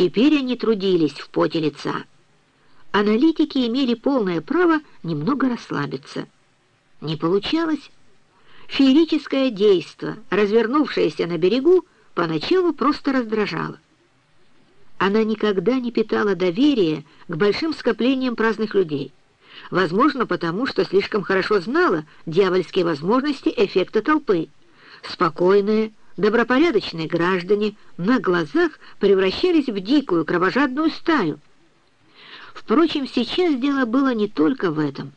Теперь они трудились в поте лица. Аналитики имели полное право немного расслабиться. Не получалось. Феерическое действо, развернувшееся на берегу, поначалу просто раздражало. Она никогда не питала доверия к большим скоплениям праздных людей. Возможно, потому что слишком хорошо знала дьявольские возможности эффекта толпы. Спокойные, добропорядочные граждане на глазах превращались в дикую кровожадную стаю. Впрочем, сейчас дело было не только в этом.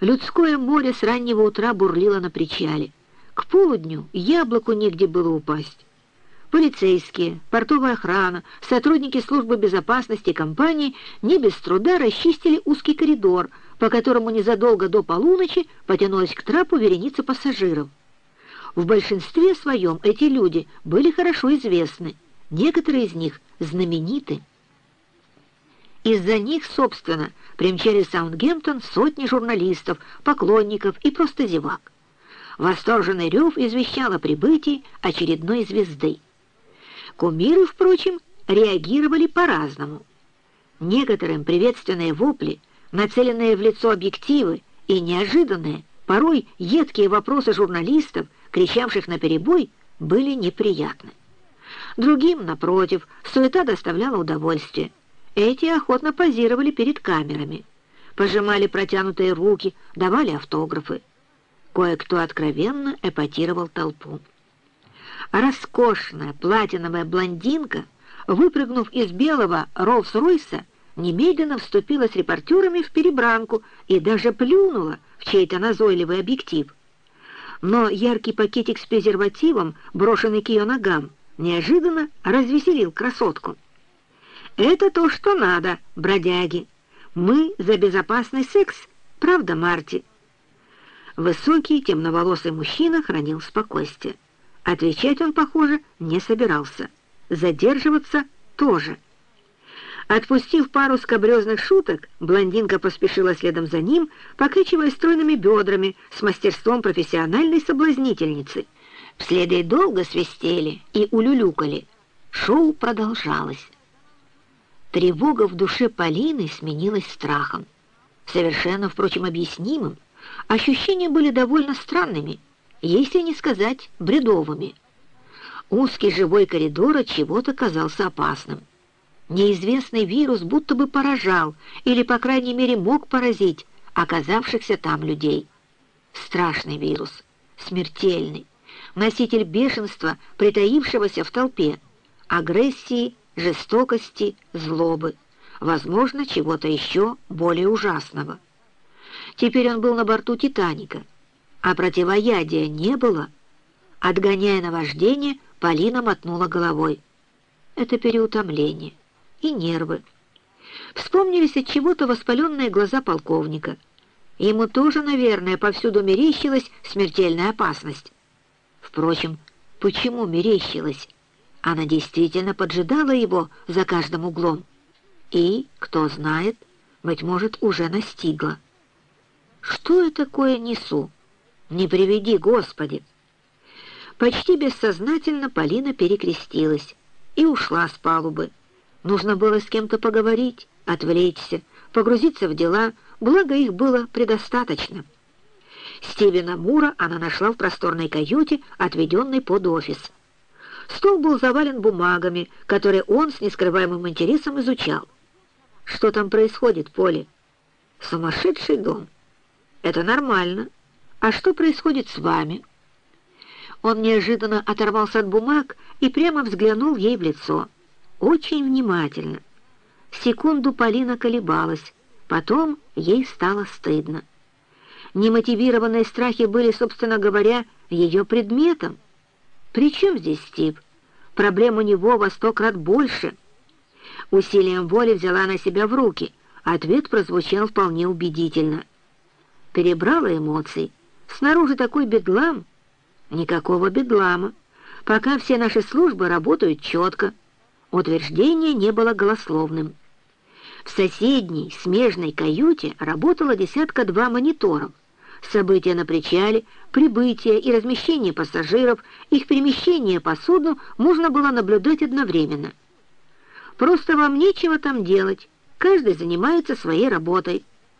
Людское море с раннего утра бурлило на причале. К полудню яблоку негде было упасть. Полицейские, портовая охрана, сотрудники службы безопасности компании не без труда расчистили узкий коридор, по которому незадолго до полуночи потянулась к трапу вереница пассажиров. В большинстве своем эти люди были хорошо известны, некоторые из них знамениты. Из-за них, собственно, примчали в Саундгемптон сотни журналистов, поклонников и просто зевак. Восторженный рев извещал о прибытии очередной звезды. Кумиры, впрочем, реагировали по-разному. Некоторым приветственные вопли, нацеленные в лицо объективы и неожиданные, порой едкие вопросы журналистов – кричавших на перебой, были неприятны. Другим, напротив, суета доставляла удовольствие. Эти охотно позировали перед камерами, пожимали протянутые руки, давали автографы. Кое-кто откровенно эпатировал толпу. роскошная платиновая блондинка, выпрыгнув из белого Роллс-Ройса, немедленно вступила с репортерами в перебранку и даже плюнула в чей-то назойливый объектив — но яркий пакетик с презервативом, брошенный к ее ногам, неожиданно развеселил красотку. «Это то, что надо, бродяги. Мы за безопасный секс, правда, Марти?» Высокий, темноволосый мужчина хранил спокойствие. Отвечать он, похоже, не собирался. Задерживаться тоже. Отпустив пару скобрезных шуток, блондинка поспешила следом за ним, покачивая стройными бедрами с мастерством профессиональной соблазнительницы. Вслед ей долго свистели и улюлюкали. Шоу продолжалось. Тревога в душе Полины сменилась страхом. Совершенно, впрочем, объяснимым. Ощущения были довольно странными, если не сказать бредовыми. Узкий живой коридор от чего-то казался опасным. Неизвестный вирус будто бы поражал, или, по крайней мере, мог поразить оказавшихся там людей. Страшный вирус, смертельный, носитель бешенства, притаившегося в толпе, агрессии, жестокости, злобы, возможно, чего-то еще более ужасного. Теперь он был на борту «Титаника», а противоядия не было. Отгоняя наваждение, Полина мотнула головой. Это переутомление и нервы. Вспомнились от чего-то воспаленные глаза полковника. Ему тоже, наверное, повсюду мерещилась смертельная опасность. Впрочем, почему мерещилась? Она действительно поджидала его за каждым углом. И, кто знает, быть может, уже настигла. Что я такое несу? Не приведи, Господи! Почти бессознательно Полина перекрестилась и ушла с палубы. Нужно было с кем-то поговорить, отвлечься, погрузиться в дела, благо их было предостаточно. Стивена Мура она нашла в просторной каюте, отведенной под офис. Стол был завален бумагами, которые он с нескрываемым интересом изучал. «Что там происходит, Поле?» «Сумасшедший дом». «Это нормально. А что происходит с вами?» Он неожиданно оторвался от бумаг и прямо взглянул ей в лицо очень внимательно. Секунду Полина колебалась, потом ей стало стыдно. Немотивированные страхи были, собственно говоря, ее предметом. Причем здесь Стив? Проблем у него во сто крат больше. Усилием воли взяла на себя в руки. Ответ прозвучал вполне убедительно. Перебрала эмоций. Снаружи такой бедлам. Никакого бедлама. Пока все наши службы работают четко. Утверждение не было голословным. В соседней, смежной каюте работало десятка-два мониторов. События на причале, прибытие и размещение пассажиров, их перемещение по судну можно было наблюдать одновременно. Просто вам нечего там делать. Каждый занимается своей работой».